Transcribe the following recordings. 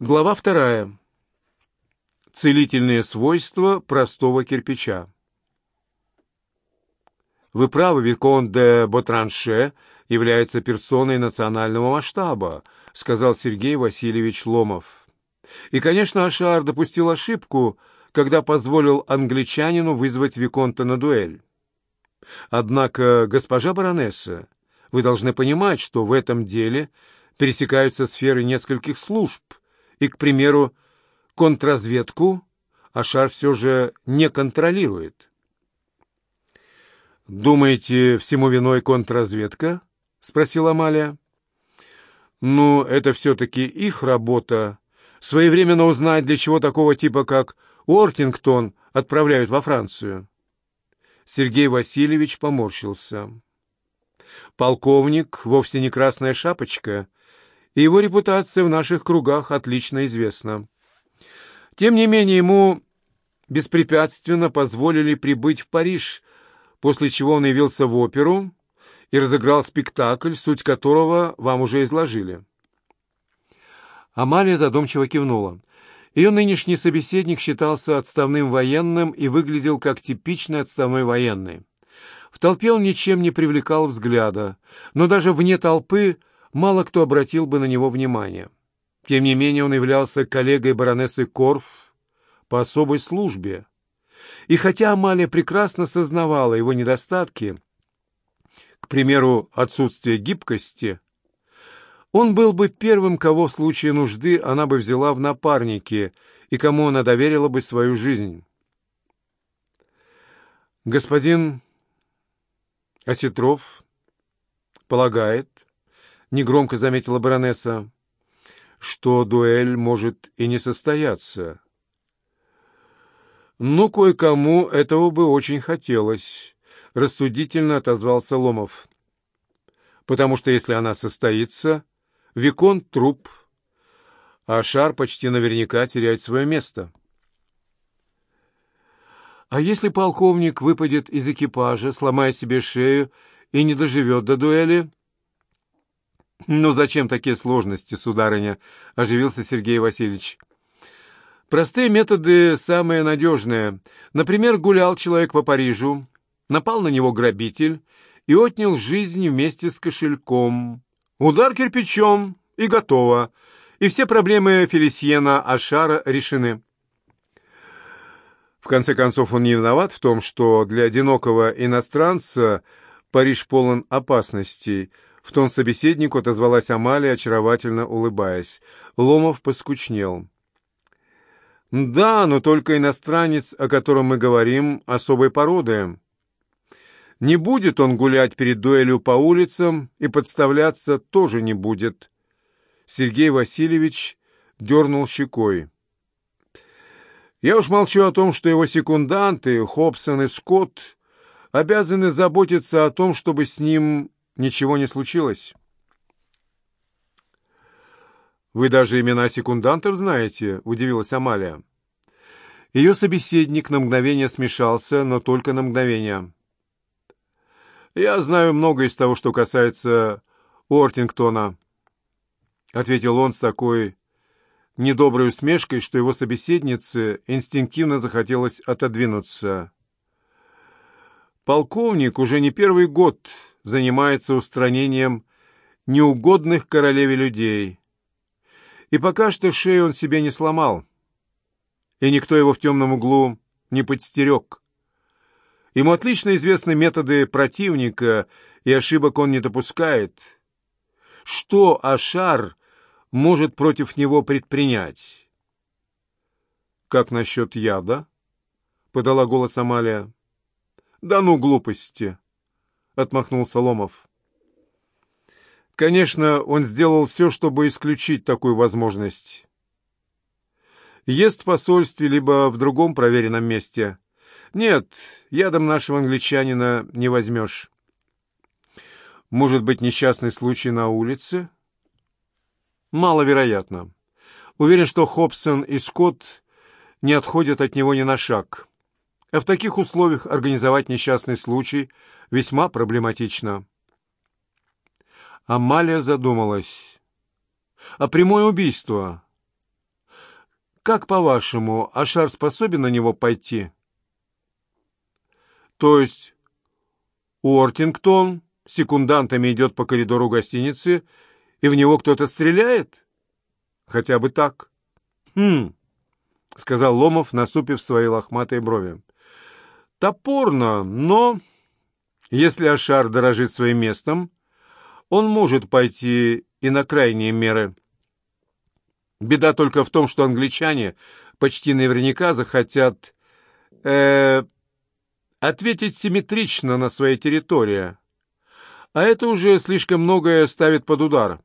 Глава вторая. Целительные свойства простого кирпича. Вы правы, Викон де Ботранше является персоной национального масштаба, сказал Сергей Васильевич Ломов. И, конечно, Ашар допустил ошибку, когда позволил англичанину вызвать Виконта на дуэль. Однако, госпожа баронесса, вы должны понимать, что в этом деле пересекаются сферы нескольких служб — и, к примеру, контрразведку Ашар все же не контролирует. «Думаете, всему виной контрразведка?» — спросила Амалия. «Ну, это все-таки их работа. Своевременно узнать, для чего такого типа, как Уортингтон, отправляют во Францию». Сергей Васильевич поморщился. «Полковник вовсе не красная шапочка, и его репутация в наших кругах отлично известна. Тем не менее, ему беспрепятственно позволили прибыть в Париж, после чего он явился в оперу и разыграл спектакль, суть которого вам уже изложили. Амалия задумчиво кивнула. Ее нынешний собеседник считался отставным военным и выглядел как типичный отставной военный. В толпе он ничем не привлекал взгляда, но даже вне толпы мало кто обратил бы на него внимание. Тем не менее он являлся коллегой баронессы Корф по особой службе. И хотя Амалия прекрасно сознавала его недостатки, к примеру, отсутствие гибкости, он был бы первым, кого в случае нужды она бы взяла в напарники и кому она доверила бы свою жизнь. Господин Осетров полагает, — негромко заметила баронесса, — что дуэль может и не состояться. «Ну, кое-кому этого бы очень хотелось», — рассудительно отозвался Ломов. «Потому что если она состоится, Викон — труп, а шар почти наверняка теряет свое место». «А если полковник выпадет из экипажа, сломает себе шею и не доживет до дуэли?» «Ну зачем такие сложности, сударыня?» — оживился Сергей Васильевич. «Простые методы самые надежные. Например, гулял человек по Парижу, напал на него грабитель и отнял жизнь вместе с кошельком. Удар кирпичом, и готово. И все проблемы Фелисьена Ашара решены». В конце концов, он не виноват в том, что для одинокого иностранца Париж полон опасностей — в тон собеседнику отозвалась Амалия, очаровательно улыбаясь. Ломов поскучнел. «Да, но только иностранец, о котором мы говорим, особой породы. Не будет он гулять перед дуэлью по улицам и подставляться тоже не будет». Сергей Васильевич дернул щекой. «Я уж молчу о том, что его секунданты, Хобсон и Скотт, обязаны заботиться о том, чтобы с ним ничего не случилось. «Вы даже имена секундантов знаете?» — удивилась Амалия. Ее собеседник на мгновение смешался, но только на мгновение. «Я знаю много из того, что касается Уортингтона», — ответил он с такой недоброй усмешкой, что его собеседнице инстинктивно захотелось отодвинуться. Полковник уже не первый год занимается устранением неугодных королеве людей. И пока что шею он себе не сломал, и никто его в темном углу не подстерег. Ему отлично известны методы противника, и ошибок он не допускает. Что Ашар может против него предпринять? «Как насчет яда?» — подала голос Амалия. «Да ну, глупости!» — отмахнулся Ломов. Конечно, он сделал все, чтобы исключить такую возможность. Ест в посольстве, либо в другом проверенном месте. Нет, ядом нашего англичанина не возьмешь. Может быть, несчастный случай на улице? Маловероятно. Уверен, что Хобсон и Скотт не отходят от него ни на шаг. А в таких условиях организовать несчастный случай весьма проблематично. Амалия задумалась. А прямое убийство? Как, по-вашему, Ашар способен на него пойти? То есть Уортингтон секундантами идет по коридору гостиницы, и в него кто-то стреляет? Хотя бы так. Хм, — сказал Ломов, насупив свои лохматые брови. Топорно, но если Ашар дорожит своим местом, он может пойти и на крайние меры. Беда только в том, что англичане почти наверняка захотят э, ответить симметрично на своей территории. А это уже слишком многое ставит под удар.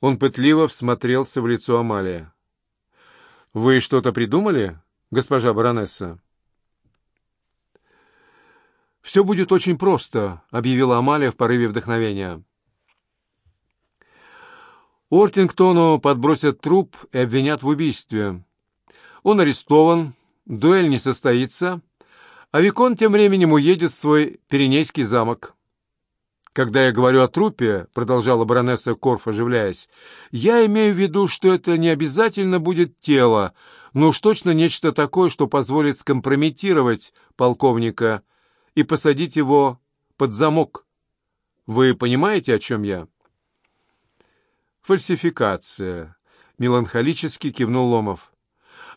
Он пытливо всмотрелся в лицо Амалия. «Вы что-то придумали, госпожа баронесса?» «Все будет очень просто», — объявила Амалия в порыве вдохновения. Ортингтону подбросят труп и обвинят в убийстве. Он арестован, дуэль не состоится, а Викон тем временем уедет в свой Пиренейский замок. «Когда я говорю о трупе», — продолжала баронесса Корф, оживляясь, «я имею в виду, что это не обязательно будет тело, но уж точно нечто такое, что позволит скомпрометировать полковника и посадить его под замок. Вы понимаете, о чем я?» «Фальсификация», — меланхолически кивнул Ломов.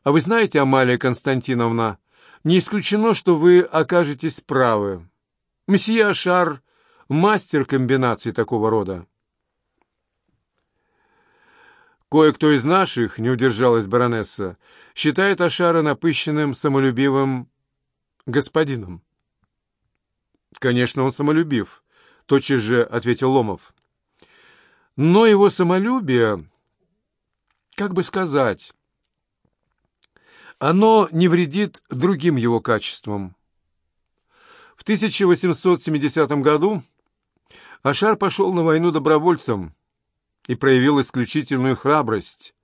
«А вы знаете, Амалия Константиновна, не исключено, что вы окажетесь правы. Месье Ашар — мастер комбинаций такого рода». Кое-кто из наших, не удержалась баронесса, считает Ашара напыщенным, самолюбивым господином. «Конечно, он самолюбив», — тотчас же ответил Ломов. «Но его самолюбие, как бы сказать, оно не вредит другим его качествам. В 1870 году Ашар пошел на войну добровольцем и проявил исключительную храбрость.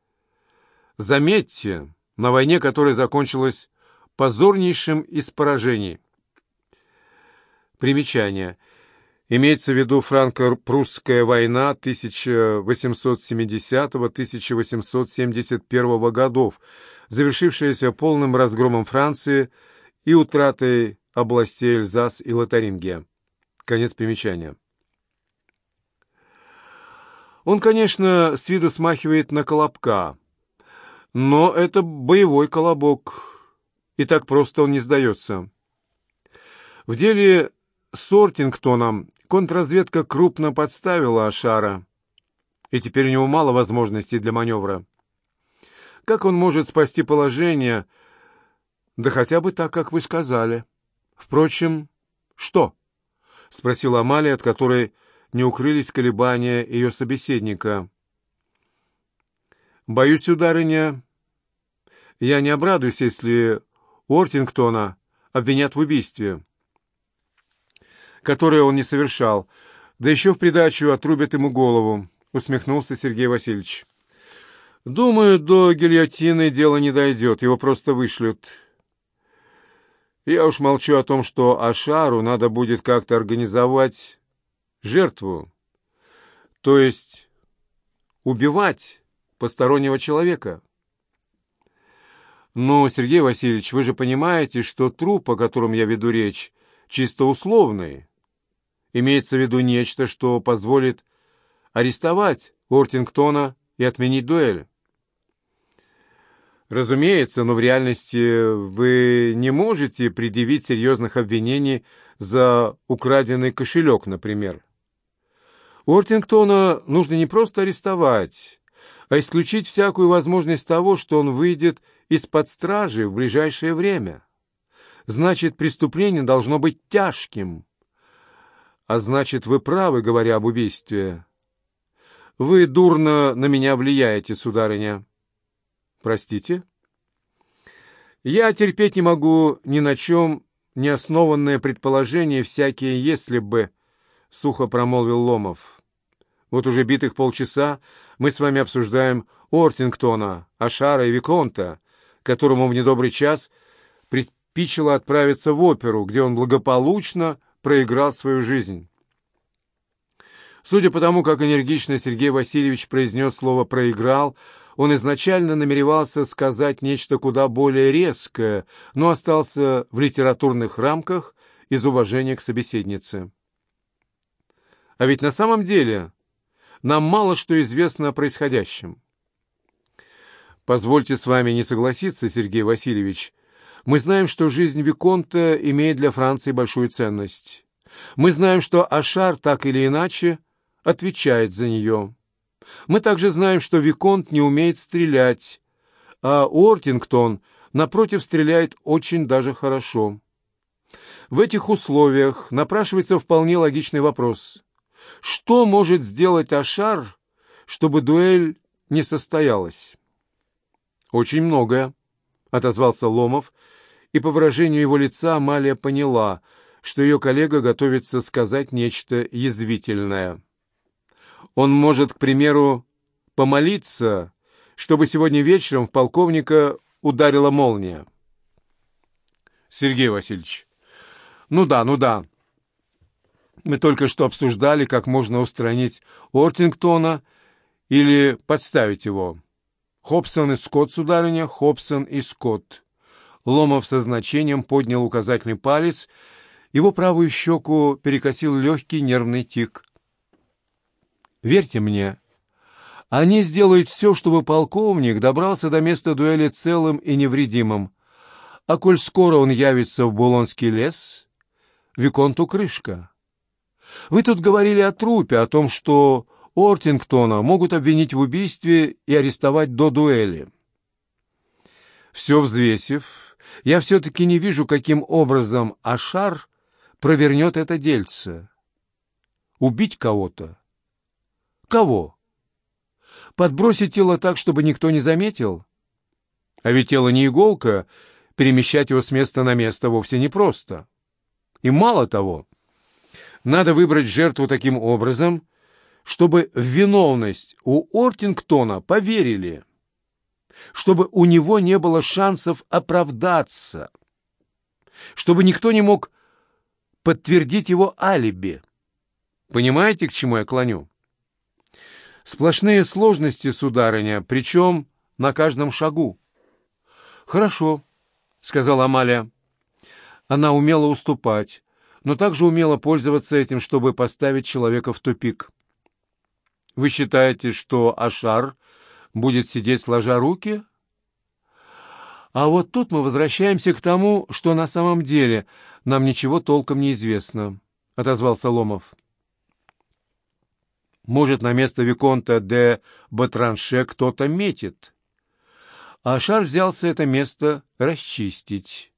Заметьте, на войне, которая закончилась позорнейшим из поражений. Примечание. Имеется в виду франко-прусская война 1870-1871 годов, завершившаяся полным разгромом Франции и утратой областей Эльзас и Лотарингия. Конец примечания. Он, конечно, с виду смахивает на колобка, но это боевой колобок, и так просто он не сдается. В деле с Ортингтоном контрразведка крупно подставила Ашара, и теперь у него мало возможностей для маневра. Как он может спасти положение? Да хотя бы так, как вы сказали. Впрочем, что? — спросила Амалия, от которой не укрылись колебания ее собеседника. «Боюсь, сударыня, я не обрадуюсь, если Ортингтона обвинят в убийстве» которое он не совершал, да еще в придачу отрубят ему голову», — усмехнулся Сергей Васильевич. «Думаю, до гильотины дело не дойдет, его просто вышлют. Я уж молчу о том, что Ашару надо будет как-то организовать жертву, то есть убивать постороннего человека». «Но, Сергей Васильевич, вы же понимаете, что труп, о котором я веду речь, чисто условный. Имеется в виду нечто, что позволит арестовать Ортингтона и отменить дуэль. Разумеется, но в реальности вы не можете предъявить серьезных обвинений за украденный кошелек, например. Ортингтона нужно не просто арестовать, а исключить всякую возможность того, что он выйдет из-под стражи в ближайшее время. Значит, преступление должно быть тяжким. А значит, вы правы, говоря об убийстве. Вы дурно на меня влияете, сударыня. Простите? Я терпеть не могу ни на чем не основанное предположение всякие «если бы», — сухо промолвил Ломов. Вот уже битых полчаса мы с вами обсуждаем Ортингтона, Ашара и Виконта, которому в недобрый час приспичило отправиться в оперу, где он благополучно проиграл свою жизнь. Судя по тому, как энергично Сергей Васильевич произнес слово «проиграл», он изначально намеревался сказать нечто куда более резкое, но остался в литературных рамках из уважения к собеседнице. А ведь на самом деле нам мало что известно о происходящем. Позвольте с вами не согласиться, Сергей Васильевич. Мы знаем, что жизнь Виконта имеет для Франции большую ценность. Мы знаем, что Ашар так или иначе отвечает за нее. Мы также знаем, что Виконт не умеет стрелять, а Уортингтон, напротив, стреляет очень даже хорошо. В этих условиях напрашивается вполне логичный вопрос. Что может сделать Ашар, чтобы дуэль не состоялась? «Очень многое», — отозвался Ломов, и по выражению его лица Амалия поняла, что ее коллега готовится сказать нечто язвительное. Он может, к примеру, помолиться, чтобы сегодня вечером в полковника ударила молния. Сергей Васильевич, ну да, ну да. Мы только что обсуждали, как можно устранить Ортингтона или подставить его. Хобсон и Скотт, сударыня, Хобсон и Скотт. Ломов со значением поднял указательный палец, его правую щеку перекосил легкий нервный тик. Верьте мне, они сделают все, чтобы полковник добрался до места дуэли целым и невредимым. А коль скоро он явится в Булонский лес, Виконту крышка. Вы тут говорили о трупе, о том, что Ортингтона могут обвинить в убийстве и арестовать до дуэли. Все взвесив, я все-таки не вижу, каким образом Ашар провернет это дельце. Убить кого-то Кого? Подбросить тело так, чтобы никто не заметил? А ведь тело не иголка, перемещать его с места на место вовсе непросто. И мало того, надо выбрать жертву таким образом, чтобы в виновность у Ортингтона поверили, чтобы у него не было шансов оправдаться, чтобы никто не мог подтвердить его алиби. Понимаете, к чему я клоню? Сплошные сложности, сударыня, причем на каждом шагу. «Хорошо», — сказала Амалия. Она умела уступать, но также умела пользоваться этим, чтобы поставить человека в тупик. «Вы считаете, что Ашар будет сидеть сложа руки?» А вот тут мы возвращаемся к тому, что на самом деле нам ничего толком не известно, — отозвался Ломов. Может, на место Виконта де Батранше кто-то метит. А Ашар взялся это место расчистить.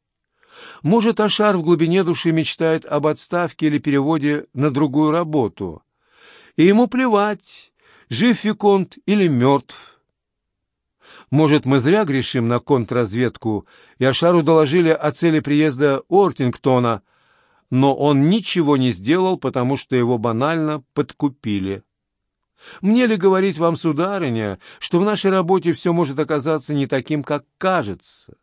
Может, Ашар в глубине души мечтает об отставке или переводе на другую работу. И ему плевать, жив Виконт или мертв. Может, мы зря грешим на контрразведку, и Ашару доложили о цели приезда Ортингтона, но он ничего не сделал, потому что его банально подкупили. Мне ли говорить вам, сударыня, что в нашей работе все может оказаться не таким, как кажется?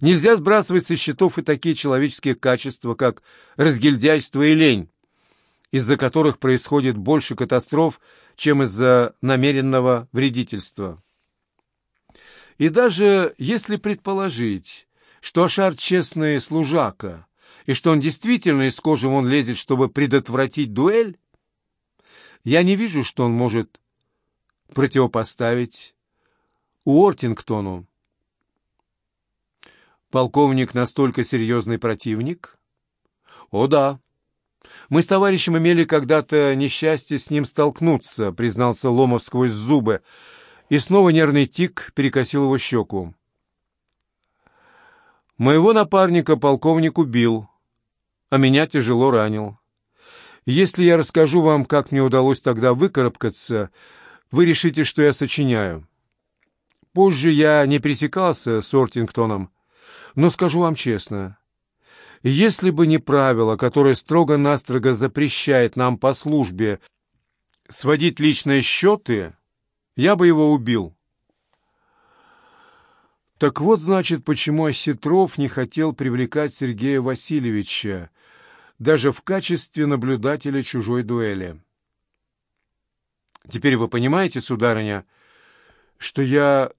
Нельзя сбрасывать со счетов и такие человеческие качества, как разгильдяйство и лень, из-за которых происходит больше катастроф, чем из-за намеренного вредительства. И даже если предположить, что Ашар честный служака, и что он действительно из кожи вон лезет, чтобы предотвратить дуэль, я не вижу, что он может противопоставить Уортингтону. Полковник настолько серьезный противник? О, да. Мы с товарищем имели когда-то несчастье с ним столкнуться, признался Ломов сквозь зубы, и снова нервный тик перекосил его щеку. Моего напарника полковник убил, а меня тяжело ранил. Если я расскажу вам, как мне удалось тогда выкарабкаться, вы решите, что я сочиняю. Позже я не пересекался с Ортингтоном, но скажу вам честно, если бы не правило, которое строго-настрого запрещает нам по службе сводить личные счеты, я бы его убил. Так вот, значит, почему Осетров не хотел привлекать Сергея Васильевича, даже в качестве наблюдателя чужой дуэли. Теперь вы понимаете, сударыня, что я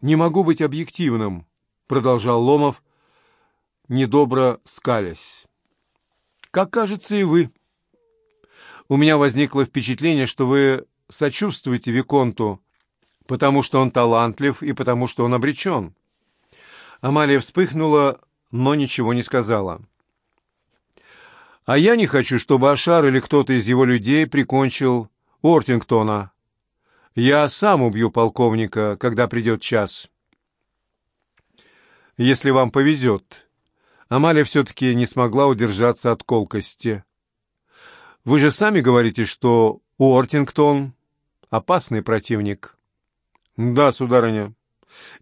не могу быть объективным, продолжал Ломов, недобро скалясь. Как кажется и вы. У меня возникло впечатление, что вы сочувствуете Виконту, потому что он талантлив и потому что он обречен. Амалия вспыхнула, но ничего не сказала. А я не хочу, чтобы Ашар или кто-то из его людей прикончил Ортингтона. Я сам убью полковника, когда придет час. Если вам повезет. Амалия все-таки не смогла удержаться от колкости. Вы же сами говорите, что Уортингтон — опасный противник. Да, сударыня.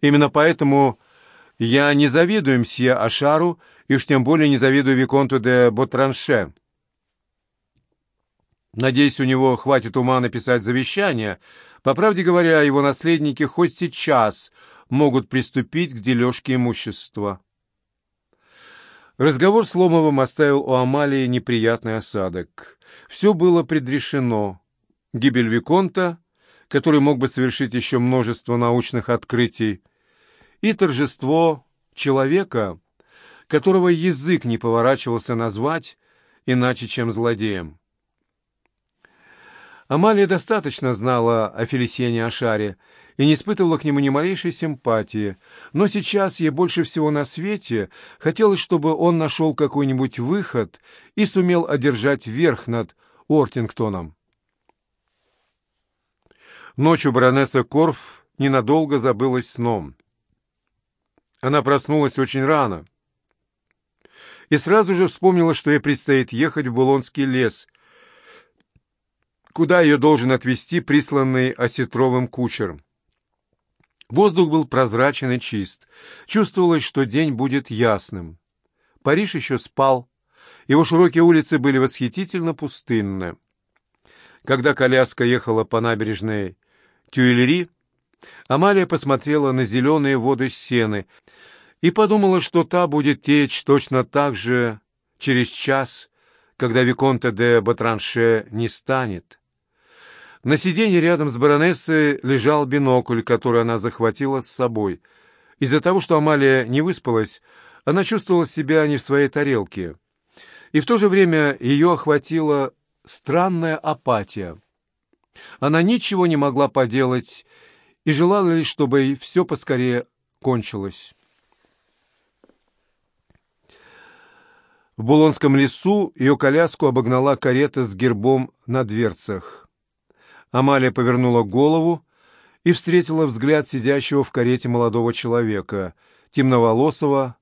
Именно поэтому я не завидую мсье Ашару и уж тем более не завидую Виконту де Ботранше. Надеюсь, у него хватит ума написать завещание. По правде говоря, его наследники хоть сейчас могут приступить к дележке имущества. Разговор с Ломовым оставил у Амалии неприятный осадок. Все было предрешено. Гибель Виконта, который мог бы совершить еще множество научных открытий, и торжество человека, которого язык не поворачивался назвать иначе, чем злодеем. Амалия достаточно знала о Фелисиане Ашаре и не испытывала к нему ни малейшей симпатии, но сейчас ей больше всего на свете хотелось, чтобы он нашел какой-нибудь выход и сумел одержать верх над Ортингтоном. Ночью баронесса Корф ненадолго забылась сном. Она проснулась очень рано и сразу же вспомнила, что ей предстоит ехать в Булонский лес, куда ее должен отвезти присланный осетровым кучер. Воздух был прозрачен и чист. Чувствовалось, что день будет ясным. Париж еще спал. Его широкие улицы были восхитительно пустынны. Когда коляска ехала по набережной Тюильри, Амалия посмотрела на зеленые воды сены и подумала, что та будет течь точно так же через час, когда Виконта де Батранше не станет. На сиденье рядом с баронессой лежал бинокль, который она захватила с собой. Из-за того, что Амалия не выспалась, она чувствовала себя не в своей тарелке. И в то же время ее охватила странная апатия. Она ничего не могла поделать и желала лишь, чтобы все поскорее кончилось. В Булонском лесу ее коляску обогнала карета с гербом на дверцах. Амалия повернула голову и встретила взгляд сидящего в карете молодого человека, темноволосого,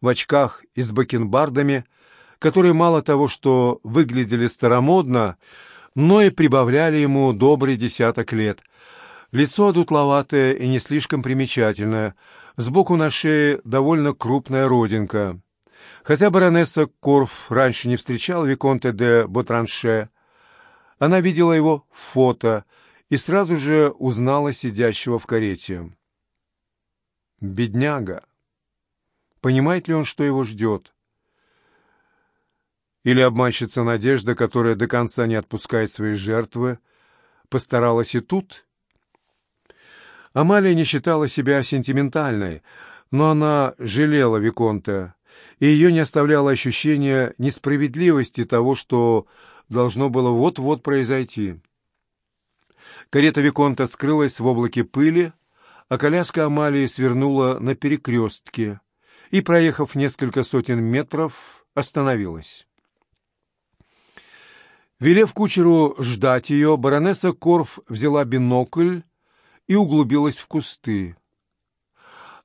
в очках и с бакенбардами, которые мало того, что выглядели старомодно, но и прибавляли ему добрый десяток лет. Лицо одутловатое и не слишком примечательное, сбоку на шее довольно крупная родинка. Хотя баронесса Корф раньше не встречала Виконте де Ботранше, она видела его фото и сразу же узнала сидящего в карете. Бедняга! Понимает ли он, что его ждет? Или обманщица Надежда, которая до конца не отпускает свои жертвы, постаралась и тут? Амалия не считала себя сентиментальной, но она жалела Виконта, и ее не оставляло ощущение несправедливости того, что должно было вот-вот произойти. Карета Виконта скрылась в облаке пыли, а коляска Амалии свернула на перекрестке и, проехав несколько сотен метров, остановилась. Велев кучеру ждать ее, баронесса Корф взяла бинокль и углубилась в кусты.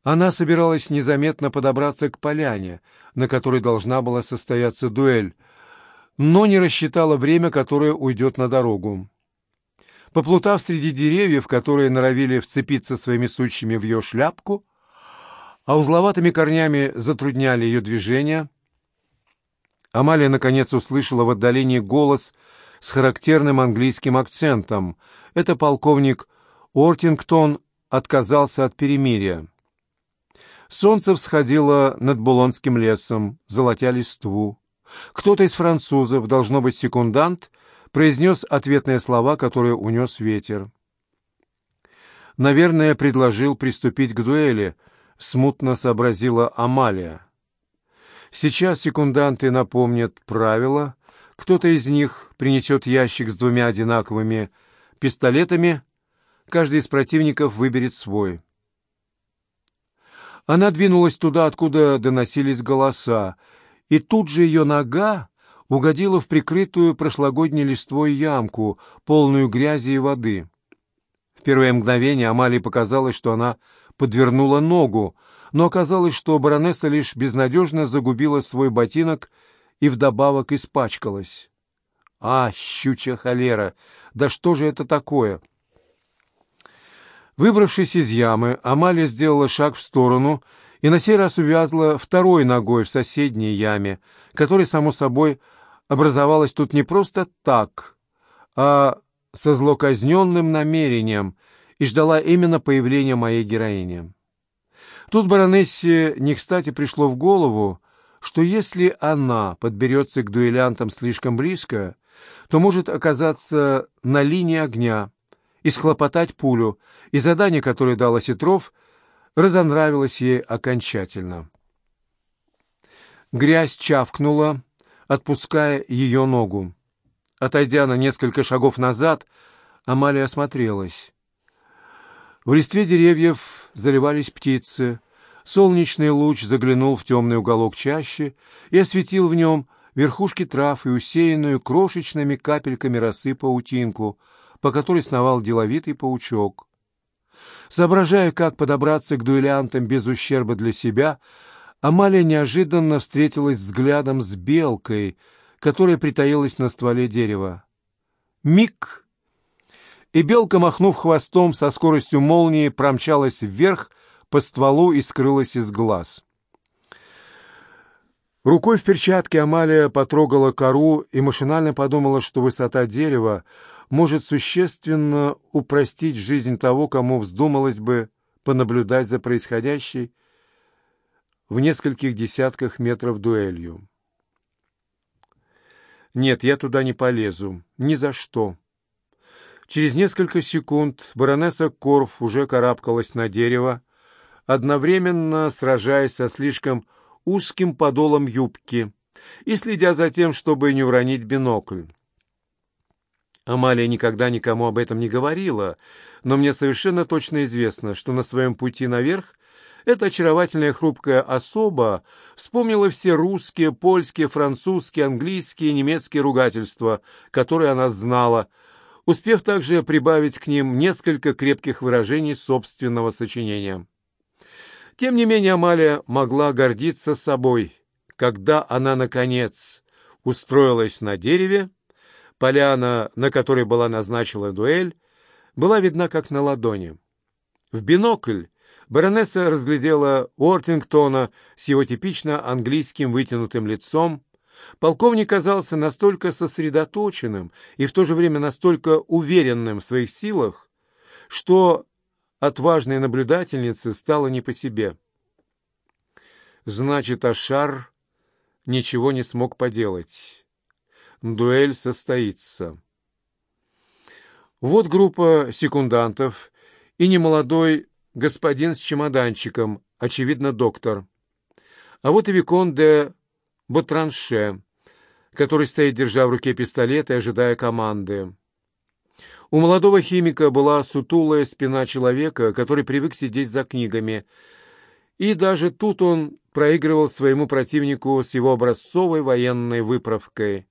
Она собиралась незаметно подобраться к поляне, на которой должна была состояться дуэль, но не рассчитала время, которое уйдет на дорогу. Поплутав среди деревьев, которые норовили вцепиться своими сучьями в ее шляпку, а узловатыми корнями затрудняли ее движение, Амалия наконец услышала в отдалении голос с характерным английским акцентом. Это полковник Ортингтон отказался от перемирия. Солнце всходило над Булонским лесом, золотя листву. Кто-то из французов, должно быть секундант, произнес ответные слова, которые унес ветер. Наверное, предложил приступить к дуэли, смутно сообразила Амалия. Сейчас секунданты напомнят правила. Кто-то из них принесет ящик с двумя одинаковыми пистолетами. Каждый из противников выберет свой. Она двинулась туда, откуда доносились голоса, и тут же ее нога угодила в прикрытую прошлогодней листвой ямку, полную грязи и воды. В первое мгновение Амалии показалось, что она подвернула ногу, но оказалось, что баронесса лишь безнадежно загубила свой ботинок и вдобавок испачкалась. А, щучья холера! Да что же это такое? Выбравшись из ямы, Амалия сделала шаг в сторону и на сей раз увязла второй ногой в соседней яме, которая, само собой, образовалась тут не просто так, а со злоказненным намерением и ждала именно появления моей героини. Тут баронессе не кстати пришло в голову, что если она подберется к дуэлянтам слишком близко, то может оказаться на линии огня и схлопотать пулю, и задание, которое дал Осетров, разонравилось ей окончательно. Грязь чавкнула, отпуская ее ногу. Отойдя на несколько шагов назад, Амалия осмотрелась. В листве деревьев заливались птицы. Солнечный луч заглянул в темный уголок чащи и осветил в нем верхушки трав и усеянную крошечными капельками росы паутинку, по которой сновал деловитый паучок. Соображая, как подобраться к дуэлянтам без ущерба для себя, Амалия неожиданно встретилась взглядом с белкой, которая притаилась на стволе дерева. Миг! И белка, махнув хвостом со скоростью молнии, промчалась вверх по стволу и скрылась из глаз. Рукой в перчатке Амалия потрогала кору и машинально подумала, что высота дерева может существенно упростить жизнь того, кому вздумалось бы понаблюдать за происходящей в нескольких десятках метров дуэлью. Нет, я туда не полезу. Ни за что. Через несколько секунд баронесса Корф уже карабкалась на дерево, одновременно сражаясь со слишком узким подолом юбки и следя за тем, чтобы не уронить бинокль. Амалия никогда никому об этом не говорила, но мне совершенно точно известно, что на своем пути наверх эта очаровательная хрупкая особа вспомнила все русские, польские, французские, английские и немецкие ругательства, которые она знала, успев также прибавить к ним несколько крепких выражений собственного сочинения. Тем не менее Амалия могла гордиться собой, когда она, наконец, устроилась на дереве, поляна, на которой была назначена дуэль, была видна как на ладони. В бинокль баронесса разглядела Уортингтона с его типично английским вытянутым лицом. Полковник казался настолько сосредоточенным и в то же время настолько уверенным в своих силах, что отважной наблюдательнице стало не по себе. Значит, Ашар ничего не смог поделать. Дуэль состоится. Вот группа секундантов и немолодой господин с чемоданчиком, очевидно, доктор. А вот и Викон де Ботранше, который стоит, держа в руке пистолет и ожидая команды. У молодого химика была сутулая спина человека, который привык сидеть за книгами, и даже тут он проигрывал своему противнику с его образцовой военной выправкой.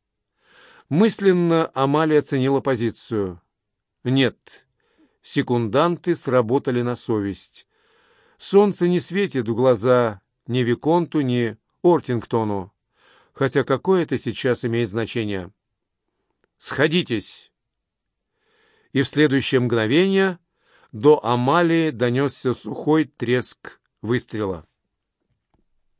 Мысленно Амалия оценила позицию. Нет, секунданты сработали на совесть. Солнце не светит в глаза ни Виконту, ни Ортингтону. Хотя какое это сейчас имеет значение? «Сходитесь!» И в следующее мгновение до Амалии донесся сухой треск выстрела.